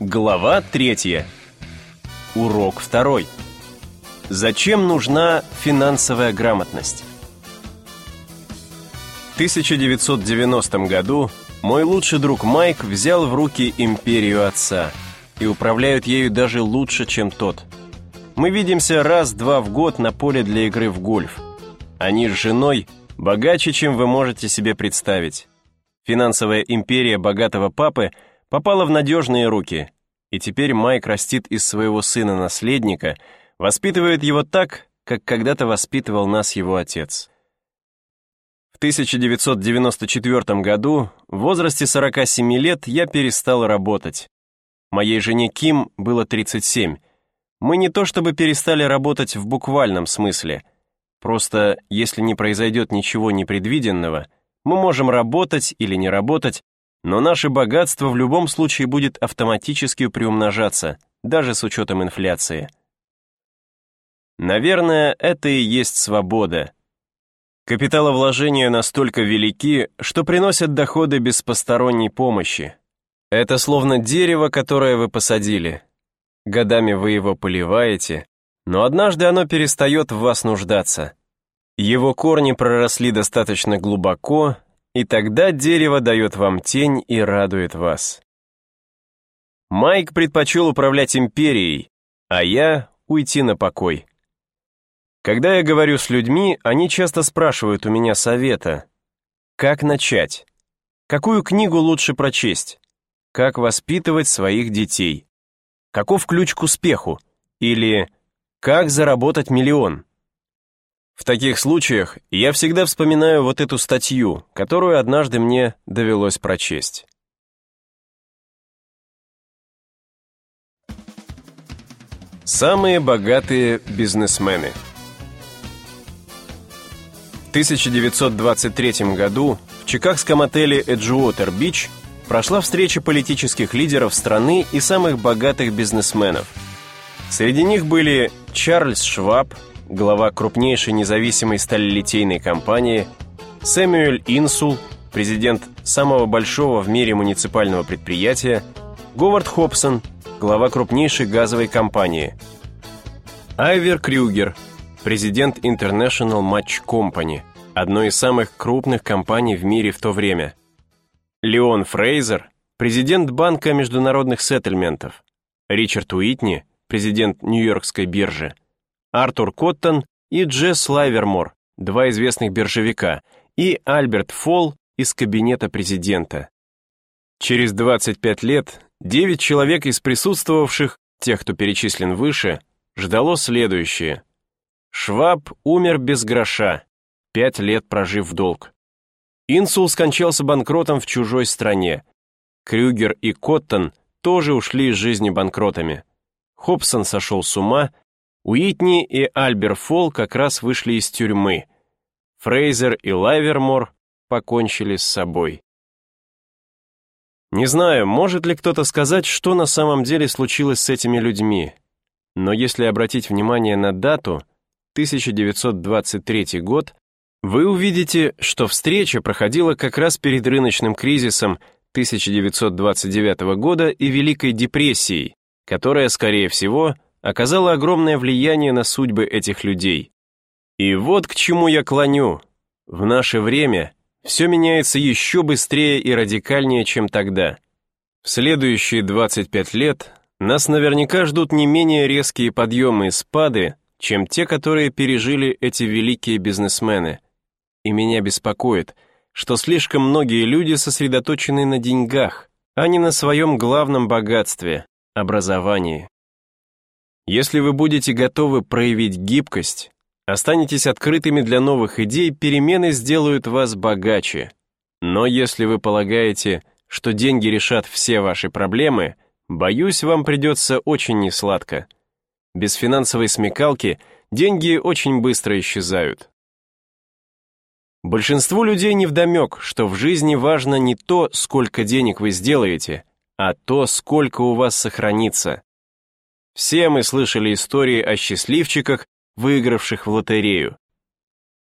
Глава третья. Урок второй. Зачем нужна финансовая грамотность? В 1990 году мой лучший друг Майк взял в руки империю отца и управляют ею даже лучше, чем тот. Мы видимся раз-два в год на поле для игры в гольф. Они с женой богаче, чем вы можете себе представить. Финансовая империя богатого папы – попала в надежные руки, и теперь Майк растит из своего сына-наследника, воспитывает его так, как когда-то воспитывал нас его отец. В 1994 году, в возрасте 47 лет, я перестал работать. Моей жене Ким было 37. Мы не то чтобы перестали работать в буквальном смысле, просто если не произойдет ничего непредвиденного, мы можем работать или не работать, но наше богатство в любом случае будет автоматически приумножаться, даже с учетом инфляции. Наверное, это и есть свобода. Капиталовложения настолько велики, что приносят доходы без посторонней помощи. Это словно дерево, которое вы посадили. Годами вы его поливаете, но однажды оно перестает в вас нуждаться. Его корни проросли достаточно глубоко, и тогда дерево дает вам тень и радует вас. Майк предпочел управлять империей, а я уйти на покой. Когда я говорю с людьми, они часто спрашивают у меня совета. Как начать? Какую книгу лучше прочесть? Как воспитывать своих детей? Каков ключ к успеху? Или как заработать миллион? В таких случаях я всегда вспоминаю вот эту статью, которую однажды мне довелось прочесть. Самые богатые бизнесмены В 1923 году в чикагском отеле Эджуотер Бич прошла встреча политических лидеров страны и самых богатых бизнесменов. Среди них были Чарльз Шваб, глава крупнейшей независимой сталелитейной компании, Сэмюэль Инсул, президент самого большого в мире муниципального предприятия, Говард Хобсон, глава крупнейшей газовой компании, Айвер Крюгер, президент International Match Company, одной из самых крупных компаний в мире в то время, Леон Фрейзер, президент Банка международных сеттельментов, Ричард Уитни, президент Нью-Йоркской биржи, Артур Коттон и Джесс Лайвермор, два известных биржевика, и Альберт Фолл из кабинета президента. Через 25 лет 9 человек из присутствовавших, тех, кто перечислен выше, ждало следующее. Шваб умер без гроша, пять лет прожив в долг. Инсул скончался банкротом в чужой стране. Крюгер и Коттон тоже ушли из жизни банкротами. Хобсон сошел с ума Уитни и Альбер Фолл как раз вышли из тюрьмы. Фрейзер и Лайвермор покончили с собой. Не знаю, может ли кто-то сказать, что на самом деле случилось с этими людьми, но если обратить внимание на дату, 1923 год, вы увидите, что встреча проходила как раз перед рыночным кризисом 1929 года и Великой депрессией, которая, скорее всего, оказало огромное влияние на судьбы этих людей. И вот к чему я клоню. В наше время все меняется еще быстрее и радикальнее, чем тогда. В следующие 25 лет нас наверняка ждут не менее резкие подъемы и спады, чем те, которые пережили эти великие бизнесмены. И меня беспокоит, что слишком многие люди сосредоточены на деньгах, а не на своем главном богатстве – образовании. Если вы будете готовы проявить гибкость, останетесь открытыми для новых идей, перемены сделают вас богаче. Но если вы полагаете, что деньги решат все ваши проблемы, боюсь, вам придется очень несладко. Без финансовой смекалки деньги очень быстро исчезают. Большинству людей невдомек, что в жизни важно не то, сколько денег вы сделаете, а то, сколько у вас сохранится. Все мы слышали истории о счастливчиках, выигравших в лотерею.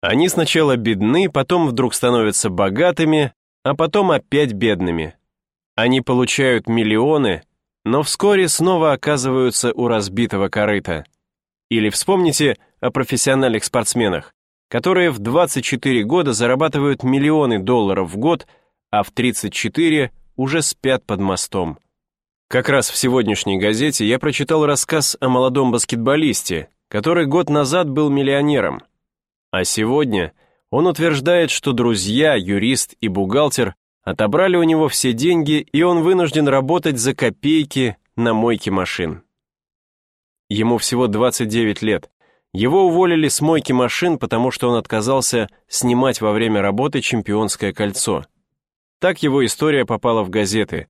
Они сначала бедны, потом вдруг становятся богатыми, а потом опять бедными. Они получают миллионы, но вскоре снова оказываются у разбитого корыта. Или вспомните о профессиональных спортсменах, которые в 24 года зарабатывают миллионы долларов в год, а в 34 уже спят под мостом. Как раз в сегодняшней газете я прочитал рассказ о молодом баскетболисте, который год назад был миллионером. А сегодня он утверждает, что друзья, юрист и бухгалтер отобрали у него все деньги, и он вынужден работать за копейки на мойке машин. Ему всего 29 лет. Его уволили с мойки машин, потому что он отказался снимать во время работы чемпионское кольцо. Так его история попала в газеты.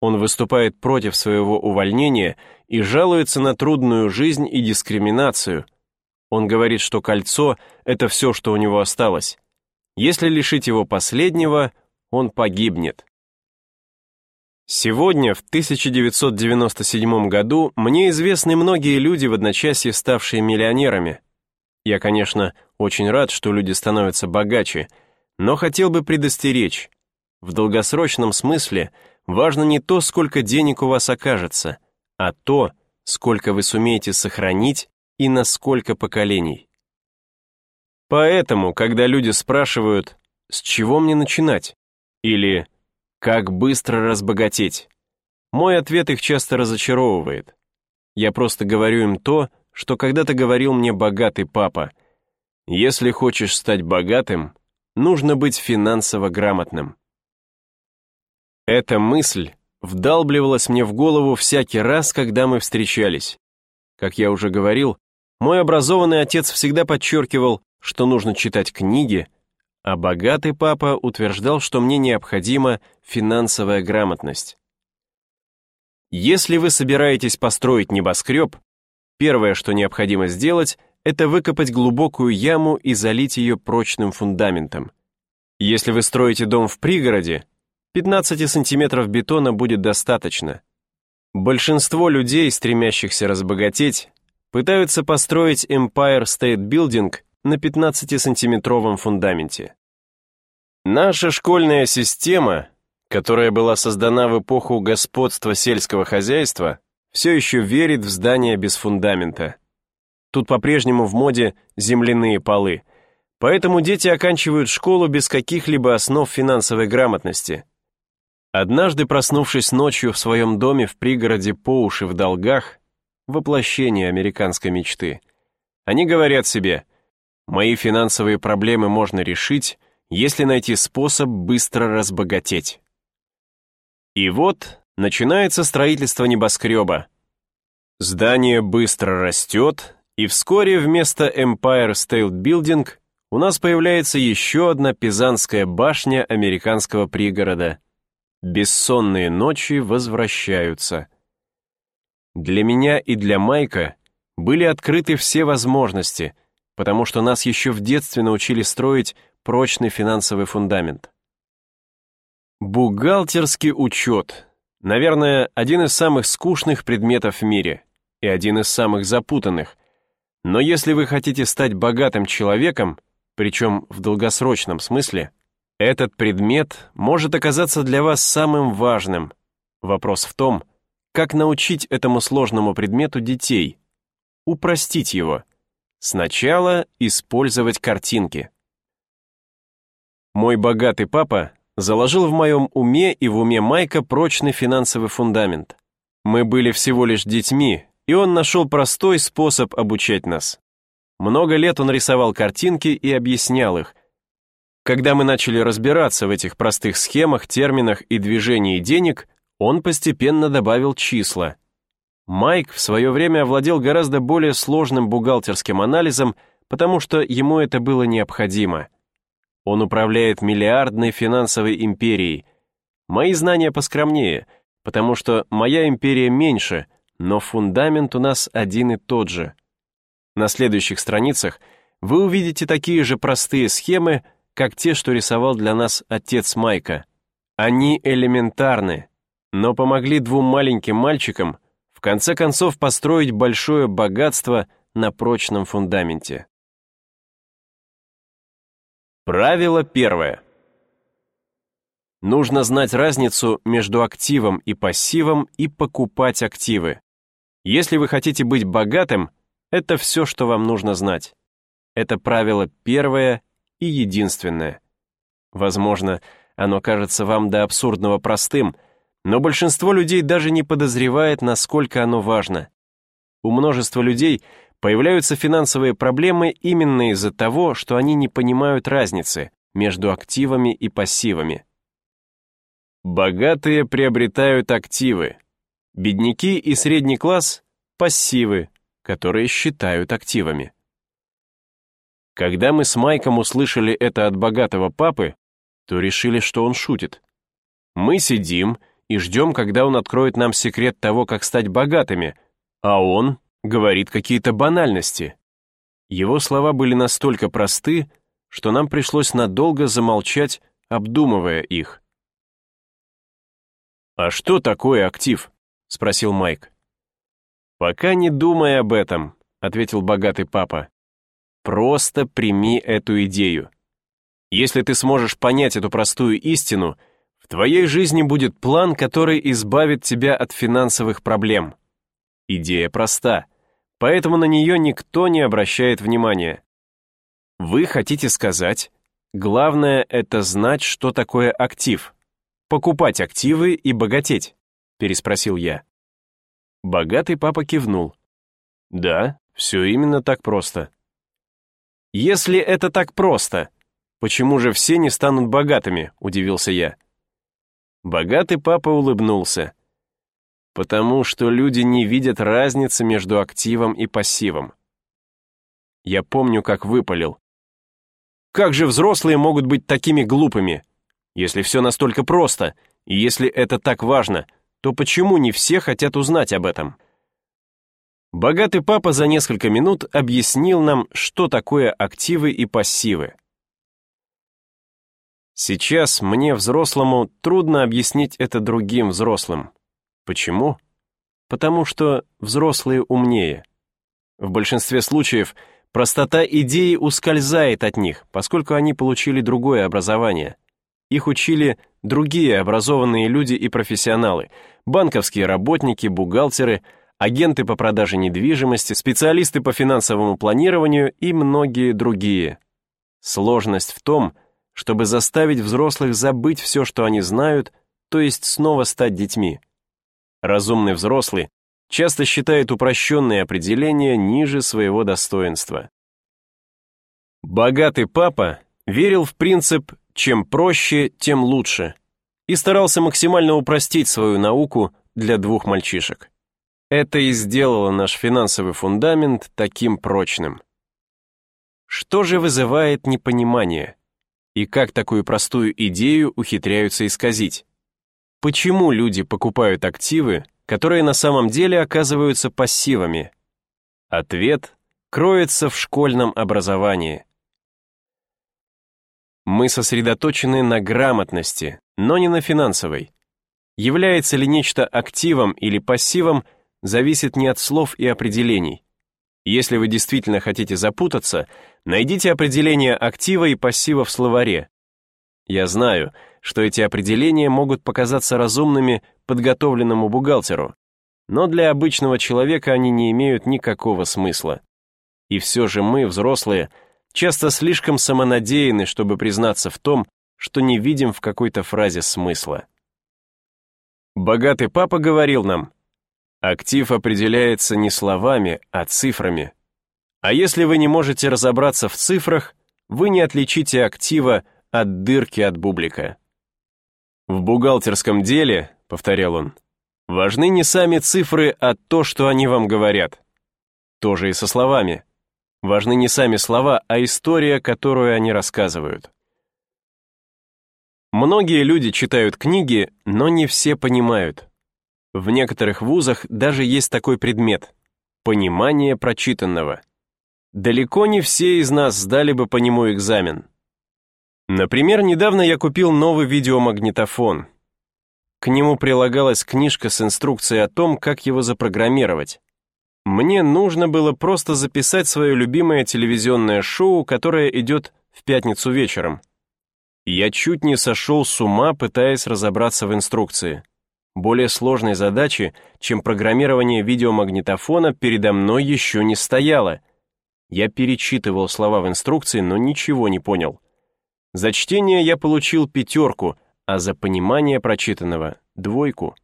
Он выступает против своего увольнения и жалуется на трудную жизнь и дискриминацию. Он говорит, что кольцо — это все, что у него осталось. Если лишить его последнего, он погибнет. Сегодня, в 1997 году, мне известны многие люди, в одночасье ставшие миллионерами. Я, конечно, очень рад, что люди становятся богаче, но хотел бы предостеречь. В долгосрочном смысле важно не то, сколько денег у вас окажется, а то, сколько вы сумеете сохранить и на сколько поколений. Поэтому, когда люди спрашивают, с чего мне начинать, или как быстро разбогатеть? Мой ответ их часто разочаровывает. Я просто говорю им то, что когда-то говорил мне богатый папа. Если хочешь стать богатым, нужно быть финансово грамотным. Эта мысль вдалбливалась мне в голову всякий раз, когда мы встречались. Как я уже говорил, мой образованный отец всегда подчеркивал, что нужно читать книги, а богатый папа утверждал, что мне необходима финансовая грамотность. Если вы собираетесь построить небоскреб, первое, что необходимо сделать, это выкопать глубокую яму и залить ее прочным фундаментом. Если вы строите дом в пригороде, 15 сантиметров бетона будет достаточно. Большинство людей, стремящихся разбогатеть, пытаются построить Empire State Building на 15-сантиметровом фундаменте. Наша школьная система, которая была создана в эпоху господства сельского хозяйства, все еще верит в здания без фундамента. Тут по-прежнему в моде земляные полы, поэтому дети оканчивают школу без каких-либо основ финансовой грамотности. Однажды, проснувшись ночью в своем доме в пригороде по уши в долгах, воплощение американской мечты, они говорят себе – Мои финансовые проблемы можно решить, если найти способ быстро разбогатеть. И вот начинается строительство небоскреба. Здание быстро растет, и вскоре вместо Empire State Building у нас появляется еще одна пизанская башня американского пригорода. Бессонные ночи возвращаются. Для меня и для Майка были открыты все возможности — потому что нас еще в детстве научили строить прочный финансовый фундамент. Бухгалтерский учет. Наверное, один из самых скучных предметов в мире и один из самых запутанных. Но если вы хотите стать богатым человеком, причем в долгосрочном смысле, этот предмет может оказаться для вас самым важным. Вопрос в том, как научить этому сложному предмету детей, упростить его – Сначала использовать картинки. Мой богатый папа заложил в моем уме и в уме Майка прочный финансовый фундамент. Мы были всего лишь детьми, и он нашел простой способ обучать нас. Много лет он рисовал картинки и объяснял их. Когда мы начали разбираться в этих простых схемах, терминах и движении денег, он постепенно добавил числа — Майк в свое время овладел гораздо более сложным бухгалтерским анализом, потому что ему это было необходимо. Он управляет миллиардной финансовой империей. Мои знания поскромнее, потому что моя империя меньше, но фундамент у нас один и тот же. На следующих страницах вы увидите такие же простые схемы, как те, что рисовал для нас отец Майка. Они элементарны, но помогли двум маленьким мальчикам — в конце концов построить большое богатство на прочном фундаменте. Правило первое. Нужно знать разницу между активом и пассивом и покупать активы. Если вы хотите быть богатым, это все, что вам нужно знать. Это правило первое и единственное. Возможно, оно кажется вам до абсурдного простым, но большинство людей даже не подозревает, насколько оно важно. У множества людей появляются финансовые проблемы именно из-за того, что они не понимают разницы между активами и пассивами. Богатые приобретают активы. Бедняки и средний класс — пассивы, которые считают активами. Когда мы с Майком услышали это от богатого папы, то решили, что он шутит. Мы сидим и ждем, когда он откроет нам секрет того, как стать богатыми, а он говорит какие-то банальности. Его слова были настолько просты, что нам пришлось надолго замолчать, обдумывая их. «А что такое актив?» — спросил Майк. «Пока не думай об этом», — ответил богатый папа. «Просто прими эту идею. Если ты сможешь понять эту простую истину, в твоей жизни будет план, который избавит тебя от финансовых проблем. Идея проста, поэтому на нее никто не обращает внимания. Вы хотите сказать, главное — это знать, что такое актив» покупать активы и богатеть?» — переспросил я. Богатый папа кивнул. «Да, все именно так просто». «Если это так просто, почему же все не станут богатыми?» — удивился я. Богатый папа улыбнулся. «Потому что люди не видят разницы между активом и пассивом». Я помню, как выпалил. «Как же взрослые могут быть такими глупыми? Если все настолько просто, и если это так важно, то почему не все хотят узнать об этом? Богатый папа за несколько минут объяснил нам, что такое активы и пассивы. Сейчас мне, взрослому, трудно объяснить это другим взрослым. Почему? Потому что взрослые умнее. В большинстве случаев простота идеи ускользает от них, поскольку они получили другое образование — их учили другие образованные люди и профессионалы, банковские работники, бухгалтеры, агенты по продаже недвижимости, специалисты по финансовому планированию и многие другие. Сложность в том, чтобы заставить взрослых забыть все, что они знают, то есть снова стать детьми. Разумный взрослый часто считает упрощенные определения ниже своего достоинства. Богатый папа верил в принцип чем проще, тем лучше. И старался максимально упростить свою науку для двух мальчишек. Это и сделало наш финансовый фундамент таким прочным. Что же вызывает непонимание? И как такую простую идею ухитряются исказить? Почему люди покупают активы, которые на самом деле оказываются пассивами? Ответ кроется в школьном образовании. Мы сосредоточены на грамотности, но не на финансовой. Является ли нечто активом или пассивом, зависит не от слов и определений. Если вы действительно хотите запутаться, найдите определение актива и пассива в словаре. Я знаю, что эти определения могут показаться разумными подготовленному бухгалтеру, но для обычного человека они не имеют никакого смысла. И все же мы, взрослые, часто слишком самонадеянны, чтобы признаться в том, что не видим в какой-то фразе смысла. Богатый папа говорил нам, актив определяется не словами, а цифрами. А если вы не можете разобраться в цифрах, вы не отличите актива от дырки от бублика. В бухгалтерском деле, повторял он, важны не сами цифры, а то, что они вам говорят. Тоже и со словами. Важны не сами слова, а история, которую они рассказывают. Многие люди читают книги, но не все понимают. В некоторых вузах даже есть такой предмет — понимание прочитанного. Далеко не все из нас сдали бы по нему экзамен. Например, недавно я купил новый видеомагнитофон. К нему прилагалась книжка с инструкцией о том, как его запрограммировать. Мне нужно было просто записать свое любимое телевизионное шоу, которое идет в пятницу вечером. Я чуть не сошел с ума, пытаясь разобраться в инструкции. Более сложной задачи, чем программирование видеомагнитофона, передо мной еще не стояло. Я перечитывал слова в инструкции, но ничего не понял. За чтение я получил пятерку, а за понимание прочитанного — двойку.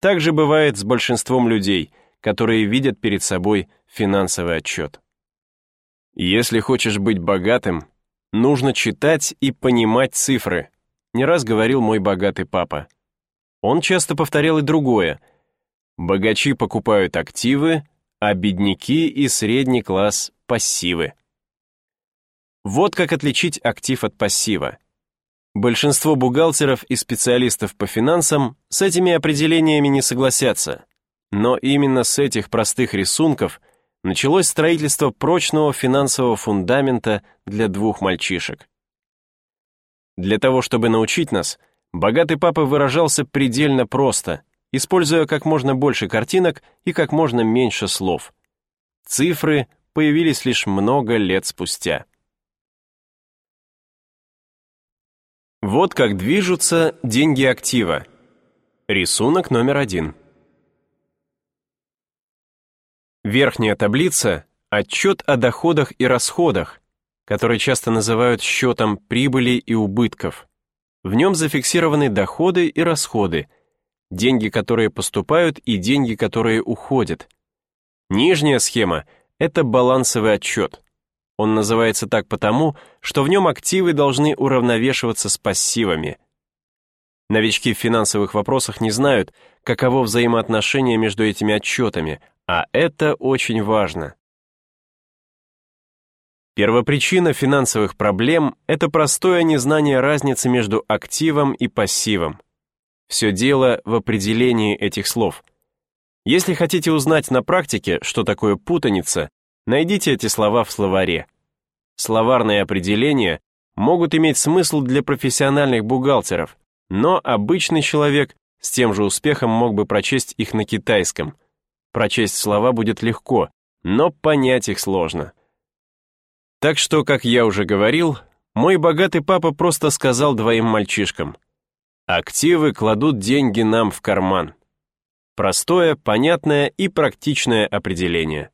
Так же бывает с большинством людей, которые видят перед собой финансовый отчет. Если хочешь быть богатым, нужно читать и понимать цифры, не раз говорил мой богатый папа. Он часто повторял и другое. Богачи покупают активы, а бедняки и средний класс — пассивы. Вот как отличить актив от пассива. Большинство бухгалтеров и специалистов по финансам с этими определениями не согласятся. Но именно с этих простых рисунков — началось строительство прочного финансового фундамента для двух мальчишек. Для того, чтобы научить нас, богатый папа выражался предельно просто, используя как можно больше картинок и как можно меньше слов. Цифры появились лишь много лет спустя. Вот как движутся деньги актива. Рисунок номер один. Верхняя таблица — отчет о доходах и расходах, который часто называют счетом прибыли и убытков. В нем зафиксированы доходы и расходы, деньги, которые поступают, и деньги, которые уходят. Нижняя схема — это балансовый отчет. Он называется так потому, что в нем активы должны уравновешиваться с пассивами. Новички в финансовых вопросах не знают, каково взаимоотношение между этими отчетами, а это очень важно. Первопричина финансовых проблем — это простое незнание разницы между активом и пассивом. Все дело в определении этих слов. Если хотите узнать на практике, что такое путаница, найдите эти слова в словаре. Словарные определения могут иметь смысл для профессиональных бухгалтеров, но обычный человек с тем же успехом мог бы прочесть их на китайском — Прочесть слова будет легко, но понять их сложно. Так что, как я уже говорил, мой богатый папа просто сказал двоим мальчишкам, «Активы кладут деньги нам в карман». Простое, понятное и практичное определение.